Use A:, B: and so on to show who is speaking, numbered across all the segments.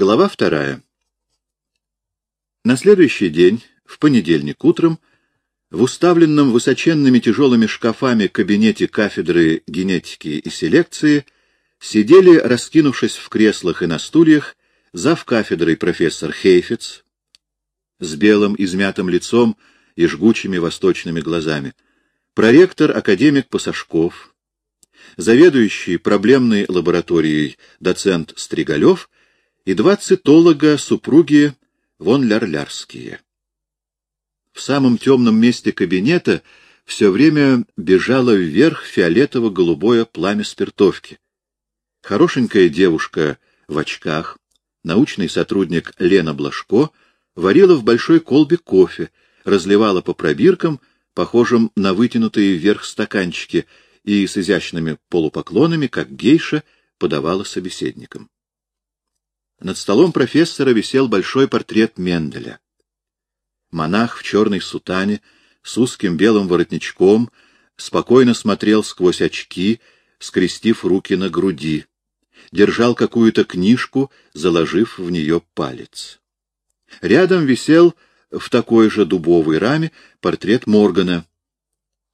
A: Глава вторая. На следующий день, в понедельник утром, в уставленном высоченными тяжелыми шкафами кабинете кафедры генетики и селекции сидели, раскинувшись в креслах и на стульях, зав кафедрой профессор Хейфиц с белым измятым лицом и жгучими восточными глазами, проректор академик Пасашков, заведующий проблемной лабораторией доцент Стригалев и два цитолога супруги вон Лярлярские. В самом темном месте кабинета все время бежало вверх фиолетово-голубое пламя спиртовки. Хорошенькая девушка в очках, научный сотрудник Лена Блажко, варила в большой колбе кофе, разливала по пробиркам, похожим на вытянутые вверх стаканчики, и с изящными полупоклонами, как гейша, подавала собеседникам. Над столом профессора висел большой портрет Менделя. Монах в черной сутане, с узким белым воротничком, спокойно смотрел сквозь очки, скрестив руки на груди. Держал какую-то книжку, заложив в нее палец. Рядом висел в такой же дубовой раме портрет Моргана.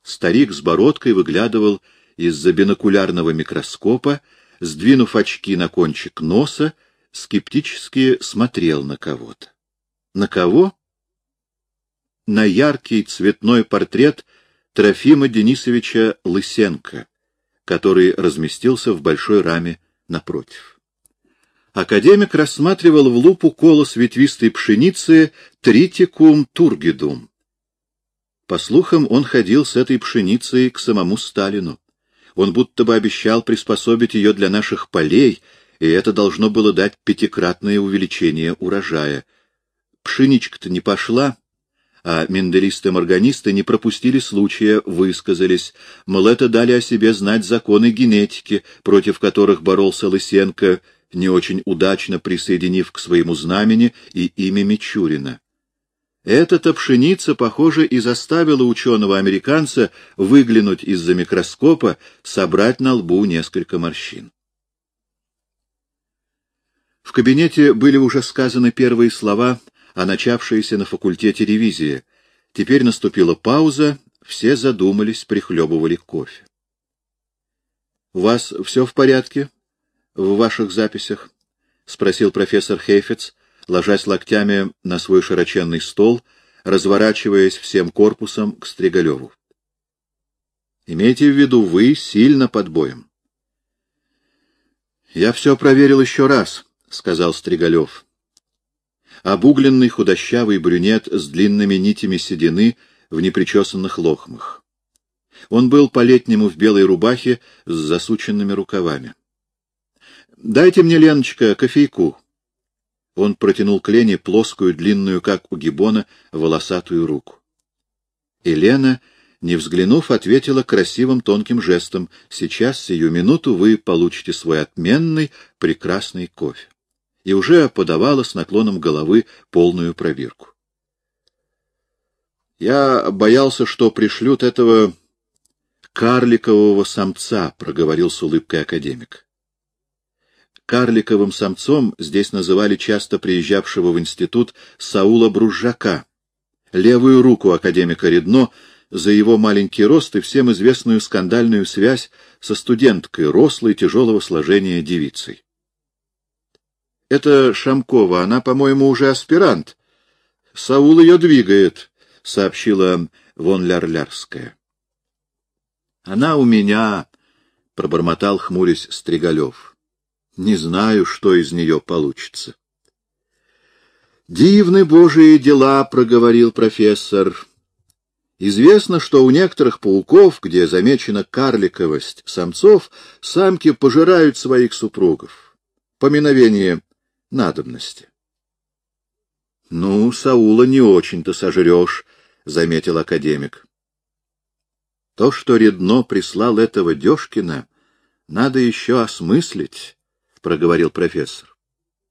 A: Старик с бородкой выглядывал из-за бинокулярного микроскопа, сдвинув очки на кончик носа, скептически смотрел на кого-то. На кого? На яркий цветной портрет Трофима Денисовича Лысенко, который разместился в большой раме напротив. Академик рассматривал в лупу колос ветвистой пшеницы тритикум тургидум. По слухам, он ходил с этой пшеницей к самому Сталину. Он будто бы обещал приспособить ее для наших полей — и это должно было дать пятикратное увеличение урожая. Пшеничка-то не пошла, а менделисты-морганисты не пропустили случая, высказались, мол, это дали о себе знать законы генетики, против которых боролся Лысенко, не очень удачно присоединив к своему знамени и имя Мичурина. Эта-то пшеница, похоже, и заставила ученого-американца выглянуть из-за микроскопа, собрать на лбу несколько морщин. В кабинете были уже сказаны первые слова о начавшейся на факультете ревизии. Теперь наступила пауза, все задумались, прихлебывали кофе. — У вас все в порядке в ваших записях? — спросил профессор Хейфец, ложась локтями на свой широченный стол, разворачиваясь всем корпусом к Стригалеву. — Имейте в виду, вы сильно под боем. — Я все проверил еще раз, — сказал Стригалев. Обугленный худощавый брюнет с длинными нитями седины в непричесанных лохмах. Он был по-летнему в белой рубахе с засученными рукавами. — Дайте мне, Леночка, кофейку. Он протянул к Лене плоскую, длинную, как у гибона, волосатую руку. И Лена, не взглянув, ответила красивым тонким жестом. — Сейчас, сию минуту, вы получите свой отменный, прекрасный кофе и уже подавала с наклоном головы полную пробирку. Я боялся, что пришлют этого карликового самца, — проговорил с улыбкой академик. Карликовым самцом здесь называли часто приезжавшего в институт Саула Бружака, левую руку академика Редно, за его маленький рост и всем известную скандальную связь со студенткой, рослой, тяжелого сложения девицей. Это Шамкова, она, по-моему, уже аспирант. Саул ее двигает, — сообщила вон Лярлярская. Она у меня, — пробормотал, хмурясь Стригалев. Не знаю, что из нее получится. «Дивны божьи дела», — проговорил профессор. Известно, что у некоторых пауков, где замечена карликовость самцов, самки пожирают своих супругов. Поминовение надобности. — Ну, Саула не очень-то сожрешь, — заметил академик. — То, что Редно прислал этого Дёшкина, надо еще осмыслить, — проговорил профессор.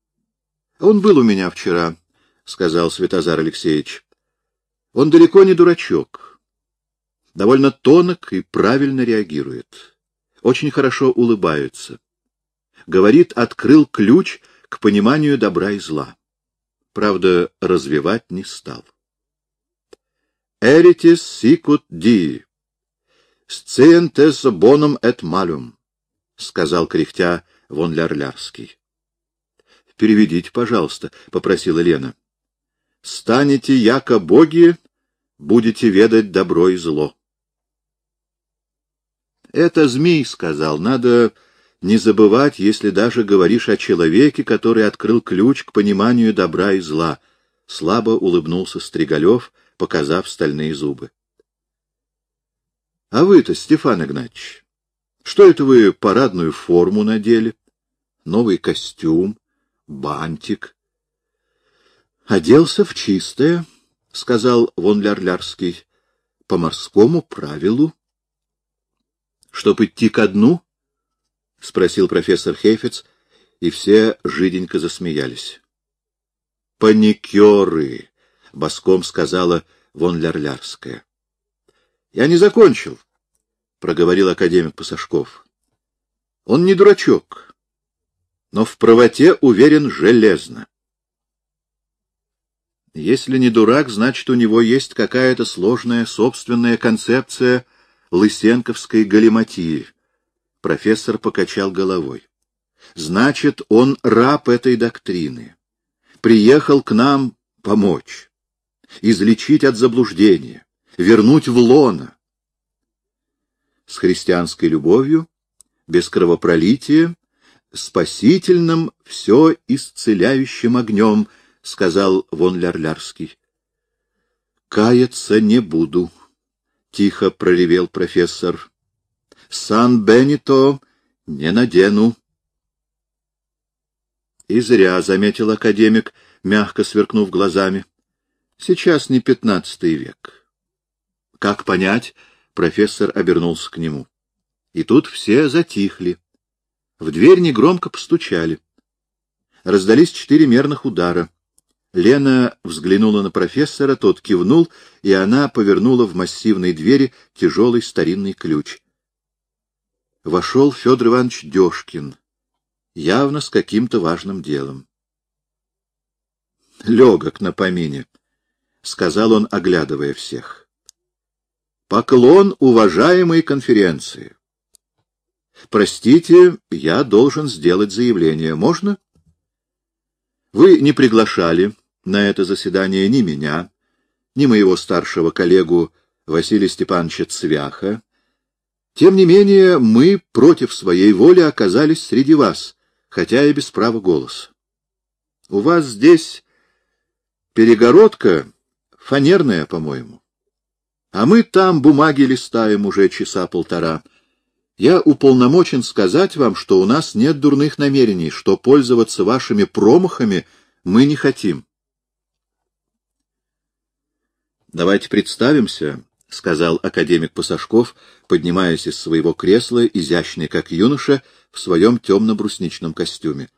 A: — Он был у меня вчера, — сказал Святозар Алексеевич. — Он далеко не дурачок. Довольно тонок и правильно реагирует. Очень хорошо улыбается. Говорит, открыл ключ — к пониманию добра и зла. Правда, развивать не стал. «Эритис сикут ди, сциентес боном эт малюм», — сказал кряхтя вон Лярлярский. «Переведите, пожалуйста», — попросила Лена. «Станете яко боги, будете ведать добро и зло». «Это змей», — сказал, — «надо не забывать, если даже говоришь о человеке, который открыл ключ к пониманию добра и зла. Слабо улыбнулся Стригалев, показав стальные зубы. — А вы-то, Стефан Игнатьевич, что это вы парадную форму надели? Новый костюм, бантик. — Оделся в чистое, — сказал вон Лярлярский, — по морскому правилу. — Чтоб идти ко дну? — спросил профессор Хейфец, и все жиденько засмеялись. — Паникеры! — боском сказала вон Лярлярская. — Я не закончил, — проговорил академик Пасашков. — Он не дурачок, но в правоте уверен железно. Если не дурак, значит, у него есть какая-то сложная собственная концепция лысенковской галиматии — Профессор покачал головой. Значит, он раб этой доктрины. Приехал к нам помочь, излечить от заблуждения, вернуть в лоно. С христианской любовью, без кровопролития, спасительным, все исцеляющим огнем, — сказал вон Лярлярский. — Каяться не буду, — тихо проревел профессор. Сан-Бенито не надену. И зря, — заметил академик, мягко сверкнув глазами. Сейчас не пятнадцатый век. Как понять? Профессор обернулся к нему. И тут все затихли. В дверь негромко постучали. Раздались четыре мерных удара. Лена взглянула на профессора, тот кивнул, и она повернула в массивной двери тяжелый старинный ключ вошел Федор Иванович Дежкин, явно с каким-то важным делом. Легок на помине, — сказал он, оглядывая всех. Поклон уважаемой конференции. Простите, я должен сделать заявление. Можно? Вы не приглашали на это заседание ни меня, ни моего старшего коллегу Василия Степановича Цвяха, тем не менее, мы против своей воли оказались среди вас, хотя и без права голоса. У вас здесь перегородка фанерная, по-моему. А мы там бумаги листаем уже часа полтора. Я уполномочен сказать вам, что у нас нет дурных намерений, что пользоваться вашими промахами мы не хотим. Давайте представимся, — сказал академик Пасашков, поднимаясь из своего кресла, изящный как юноша, в своем темно-брусничном костюме.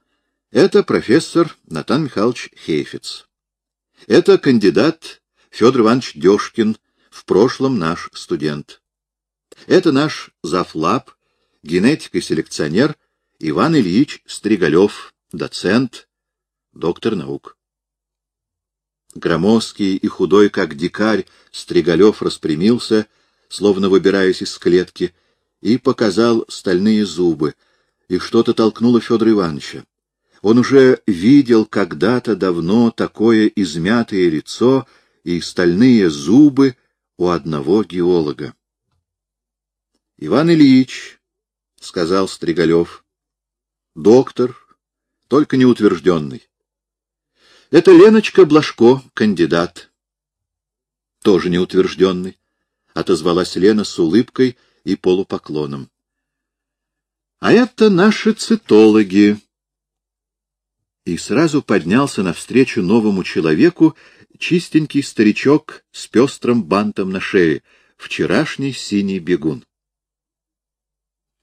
A: Это профессор Натан Михайлович Хейфиц. Это кандидат Федор Иванович Дешкин, в прошлом наш студент. Это наш завлаб, генетик и селекционер Иван Ильич Стригалев, доцент, доктор наук. Громоздкий и худой, как дикарь, Стригалев распрямился, словно выбираясь из клетки, и показал стальные зубы, и что-то толкнуло Федора Ивановича. Он уже видел когда-то давно такое измятое лицо и стальные зубы у одного геолога. — Иван Ильич, — сказал Стригалев, — доктор, только неутвержденный. Это Леночка Блажко, кандидат. Тоже неутвержденный. Отозвалась Лена с улыбкой и полупоклоном. А это наши цитологи. И сразу поднялся навстречу новому человеку чистенький старичок с пестрым бантом на шее, вчерашний синий бегун.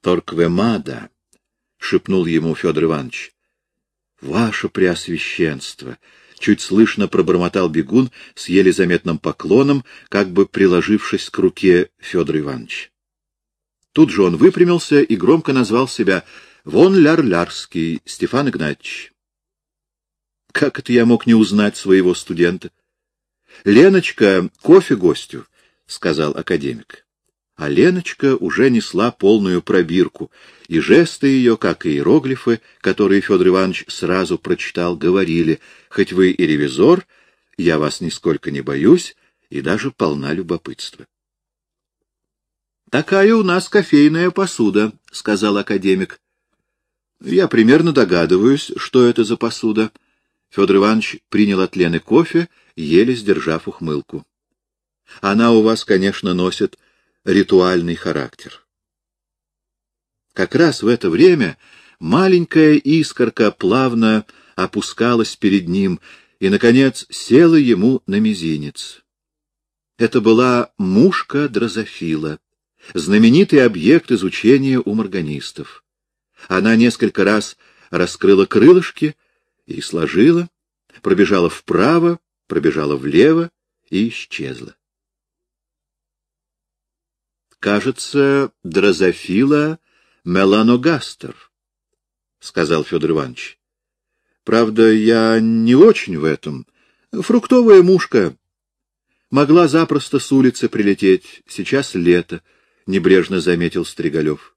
A: Торквемада, — шепнул ему Федор Иванович, — ваше преосвященство, чуть слышно пробормотал бегун с еле заметным поклоном, как бы приложившись к руке Федора Ивановича. Тут же он выпрямился и громко назвал себя «Вон Ляр-Лярский, Стефан Игнатьевич». Как это я мог не узнать своего студента? — Леночка, кофе гостю, — сказал академик. А Леночка уже несла полную пробирку, и жесты ее, как и иероглифы, которые Федор Иванович сразу прочитал, говорили, «Хоть вы и ревизор, я вас нисколько не боюсь и даже полна любопытства». «Такая у нас кофейная посуда», — сказал академик. «Я примерно догадываюсь, что это за посуда». Федор Иванович принял от Лены кофе, еле сдержав ухмылку. «Она у вас, конечно, носит ритуальный характер. Как раз в это время маленькая искорка плавно опускалась перед ним и, наконец, села ему на мизинец. Это была мушка дрозофила, знаменитый объект изучения у морганистов. Она несколько раз раскрыла крылышки и сложила, пробежала вправо, пробежала влево и исчезла кажется, дрозофила меланогастер, — сказал Федор Иванович. — Правда, я не очень в этом. Фруктовая мушка. Могла запросто с улицы прилететь. Сейчас лето, — небрежно заметил Стригалев.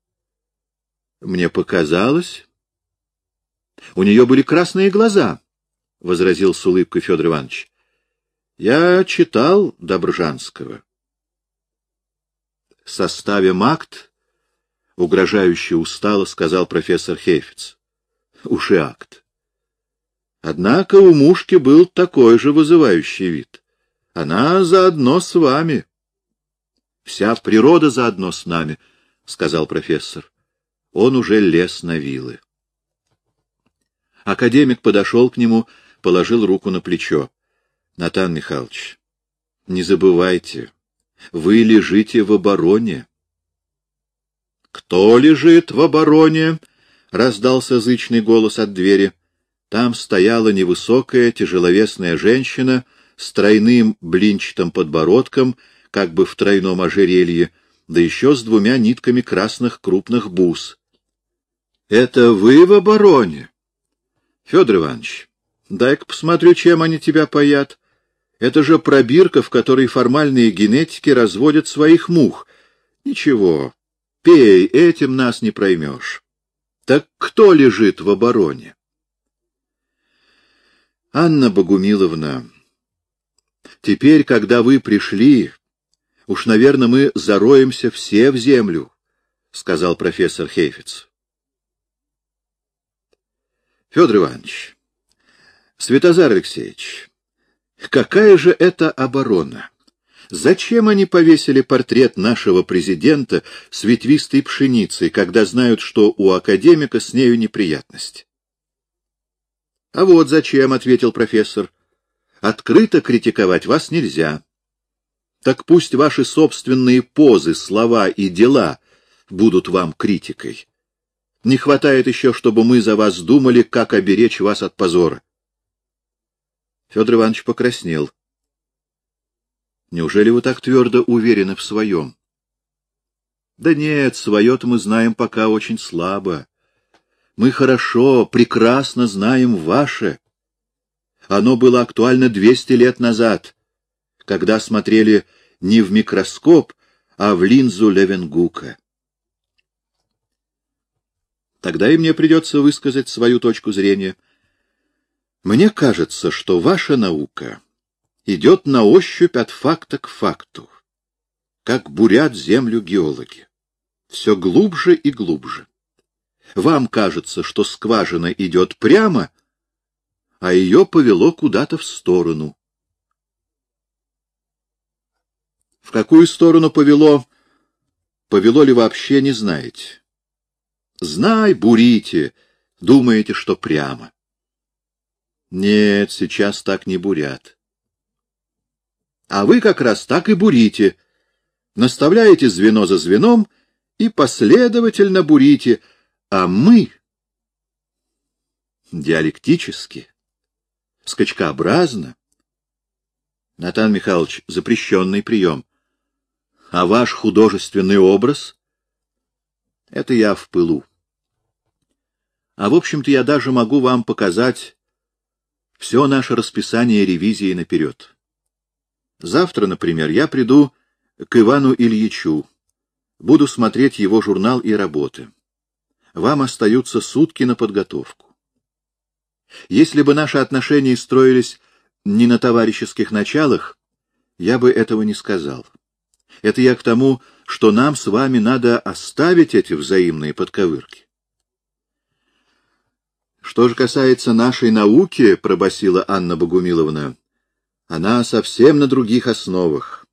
A: — Мне показалось. — У нее были красные глаза, — возразил с улыбкой Федор Иванович. — Я читал Добржанского составим акт, — угрожающе устало сказал профессор Хейфиц. — Уж и акт. Однако у мушки был такой же вызывающий вид. Она заодно с вами. — Вся природа заодно с нами, — сказал профессор. Он уже лез на вилы. Академик подошел к нему, положил руку на плечо. — Натан Михайлович, не забывайте, вы лежите в обороне. Кто лежит в обороне? раздался зычный голос от двери. Там стояла невысокая, тяжеловесная женщина с тройным блинчатым подбородком, как бы в тройном ожерелье, да еще с двумя нитками красных крупных бус. — Это вы в обороне? — Федор Иванович, дай-ка посмотрю, чем они тебя паят. Это же пробирка, в которой формальные генетики разводят своих мух. Ничего, пей, этим нас не проймешь. Так кто лежит в обороне? Анна Богумиловна, теперь, когда вы пришли, уж, наверное, мы зароемся все в землю, — сказал профессор Хейфиц. Федор Иванович, Светозар Алексеевич, Какая же это оборона? Зачем они повесили портрет нашего президента с ветвистой пшеницей, когда знают, что у академика с нею неприятность? — А вот зачем, — ответил профессор. — Открыто критиковать вас нельзя. Так пусть ваши собственные позы, слова и дела будут вам критикой. Не хватает еще, чтобы мы за вас думали, как оберечь вас от позора. Федор Иванович покраснел. Неужели вы так твердо уверены в своем? Да нет, свое-то мы знаем пока очень слабо. Мы хорошо, прекрасно знаем ваше. Оно было актуально двести лет назад, когда смотрели не в микроскоп, а в линзу Левенгука. Тогда и мне придется высказать свою точку зрения — мне кажется, что ваша наука идет на ощупь от факта к факту, как бурят землю геологи. Все глубже и глубже. Вам кажется, что скважина идет прямо, а ее повело куда-то в сторону. В какую сторону повело, повело ли вообще, не знаете. Знай, бурите, думаете, что прямо. Нет, сейчас так не бурят. А вы как раз так и бурите. Наставляете звено за звеном и последовательно бурите, а мы диалектически, скачкообразно. Натан Михайлович, запрещенный прием. А ваш художественный образ — это я в пылу. А в общем-то я даже могу вам показать все наше расписание ревизии наперед. Завтра, например, я приду к Ивану Ильичу, буду смотреть его журнал и работы. Вам остаются сутки на подготовку. Если бы наши отношения строились не на товарищеских началах, я бы этого не сказал. Это я к тому, что нам с вами надо оставить эти взаимные подковырки. Что же касается нашей науки, — пробасила Анна Богумиловна, — она совсем на других основах.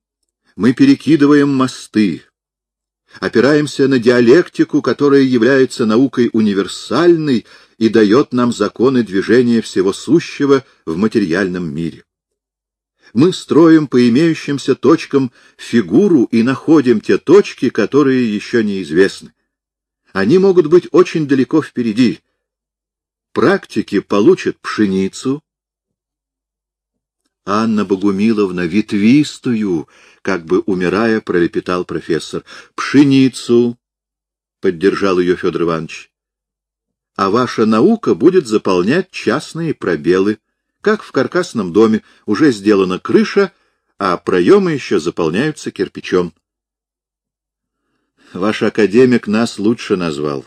A: Мы перекидываем мосты, опираемся на диалектику, которая является наукой универсальной и дает нам законы движения всего сущего в материальном мире. Мы строим по имеющимся точкам фигуру и находим те точки, которые еще неизвестны. Они могут быть очень далеко впереди, практики получат пшеницу. Анна Богумиловна, ветвистую, как бы умирая, пролепетал профессор. Пшеницу, поддержал ее Федор Иванович. А ваша наука будет заполнять частные пробелы. Как в каркасном доме уже сделана крыша, а проемы еще заполняются кирпичом. Ваш академик нас лучше назвал.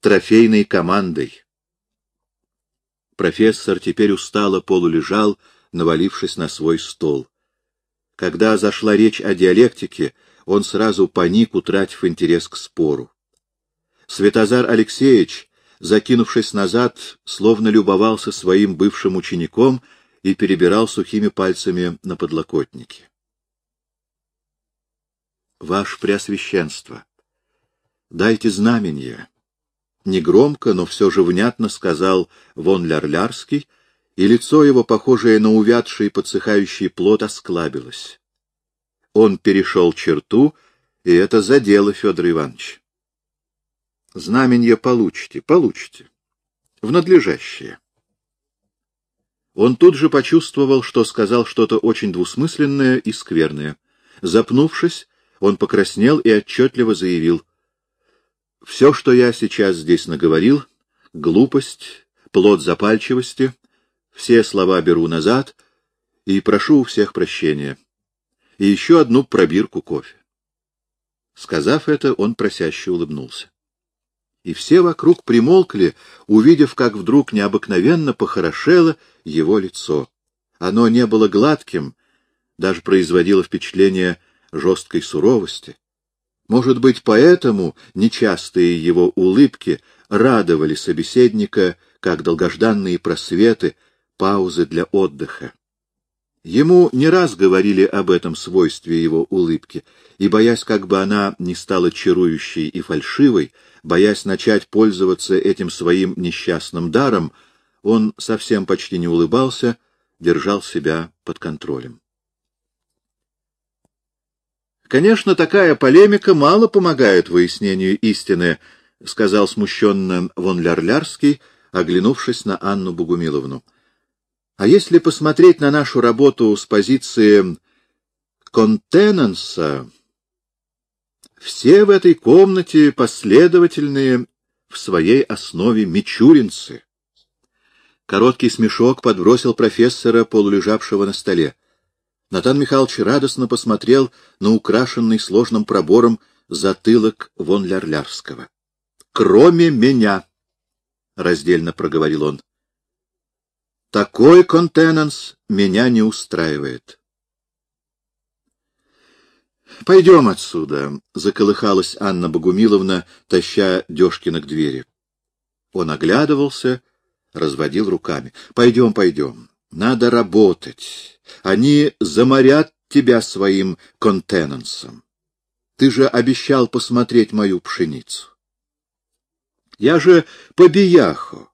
A: Трофейной командой. Профессор теперь устало полулежал, навалившись на свой стол. Когда зашла речь о диалектике, он сразу паник, утратив интерес к спору. Светозар Алексеевич, закинувшись назад, словно любовался своим бывшим учеником и перебирал сухими пальцами на подлокотнике. — Ваше Преосвященство, дайте знамение негромко, но все же внятно сказал вон Лярлярский, и лицо его, похожее на увядший подсыхающий плод, осклабилось. Он перешел черту, и это задело Федор Иванович. Знаменье получите, получите. В надлежащее. Он тут же почувствовал, что сказал что-то очень двусмысленное и скверное. Запнувшись, он покраснел и отчетливо заявил — все, что я сейчас здесь наговорил, — глупость, плод запальчивости, все слова беру назад и прошу у всех прощения. И еще одну пробирку кофе. Сказав это, он просяще улыбнулся. И все вокруг примолкли, увидев, как вдруг необыкновенно похорошело его лицо. Оно не было гладким, даже производило впечатление жесткой суровости. Может быть, поэтому нечастые его улыбки радовали собеседника, как долгожданные просветы, паузы для отдыха. Ему не раз говорили об этом свойстве его улыбки, и, боясь, как бы она не стала чарующей и фальшивой, боясь начать пользоваться этим своим несчастным даром, он совсем почти не улыбался, держал себя под контролем. Конечно, такая полемика мало помогает выяснению истины, — сказал смущенно вон Лярлярский, оглянувшись на Анну Бугумиловну. А если посмотреть на нашу работу с позиции контенанса, все в этой комнате последовательные в своей основе мичуринцы. Короткий смешок подбросил профессора, полулежавшего на столе. Натан Михайлович радостно посмотрел на украшенный сложным пробором затылок вон Лярлярского. — Кроме меня, — раздельно проговорил он. — Такой контенанс меня не устраивает. — Пойдем отсюда, — заколыхалась Анна Богумиловна, таща Дежкина к двери. Он оглядывался, разводил руками. — Пойдем, пойдем. Надо работать. Они заморят тебя своим контенансом. Ты же обещал посмотреть мою пшеницу. Я же побияхо,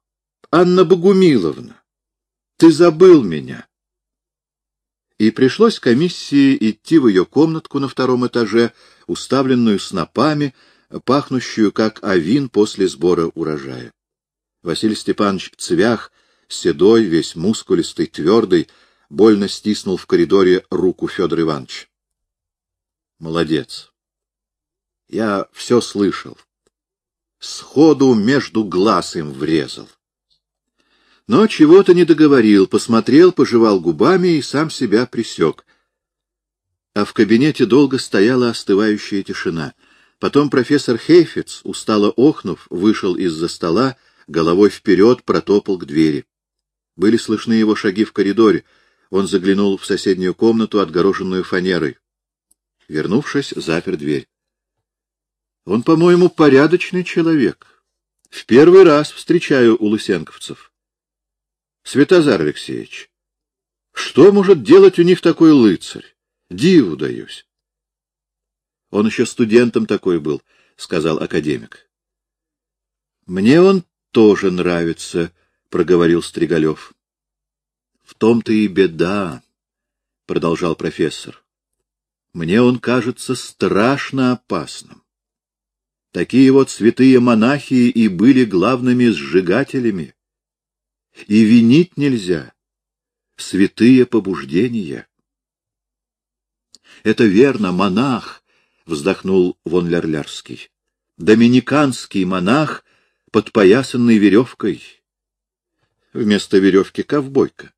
A: Анна Богумиловна. Ты забыл меня. И пришлось комиссии идти в ее комнатку на втором этаже, уставленную снопами, пахнущую, как авин после сбора урожая. Василий Степанович Цвях седой, весь мускулистый, твердый, больно стиснул в коридоре руку Федор Иванович. Молодец. Я все слышал. Сходу между глаз им врезал. но чего-то не договорил, посмотрел, пожевал губами и сам себя присек. А в кабинете долго стояла остывающая тишина. Потом профессор Хейфиц, устало охнув, вышел из-за стола, головой вперед протопал к двери. Были слышны его шаги в коридоре. Он заглянул в соседнюю комнату, отгороженную фанерой. Вернувшись, запер дверь. Он, по-моему, порядочный человек. В первый раз встречаю у лысенковцев. Святозар Алексеевич, что может делать у них такой лыцарь? Диву даюсь. Он еще студентом такой был, — сказал академик. — Мне он тоже нравится, — проговорил Стригалев. — В том-то и беда, — продолжал профессор. — Мне он кажется страшно опасным. Такие вот святые монахи и были главными сжигателями. И винить нельзя. Святые побуждения. Это верно, монах, вздохнул вон Лярлярский. Доминиканский монах, подпоясанный веревкой. Вместо веревки ковбойка.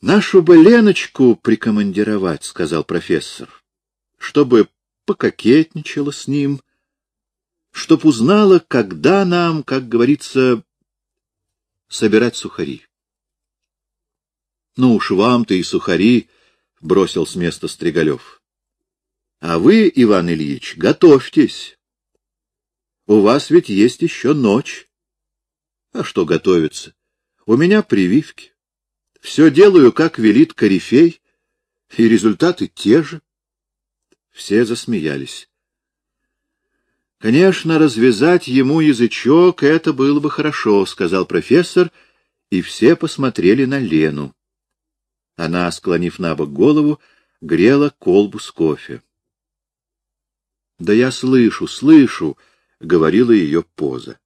A: Нашу бы Леночку прикомандировать, сказал профессор, чтобы пококетничала с ним, чтоб узнала, когда нам, как говорится, собирать сухари. — Ну уж вам-то и сухари, — бросил с места Стригалев. — А вы, Иван Ильич, готовьтесь. У вас ведь есть еще ночь. А что готовиться? У меня прививки. Все делаю, как велит корифей, и результаты те же. Все засмеялись. Конечно, развязать ему язычок — это было бы хорошо, — сказал профессор, и все посмотрели на Лену. Она, склонив на бок голову, грела колбу с кофе. — Да я слышу, слышу, — говорила ее поза.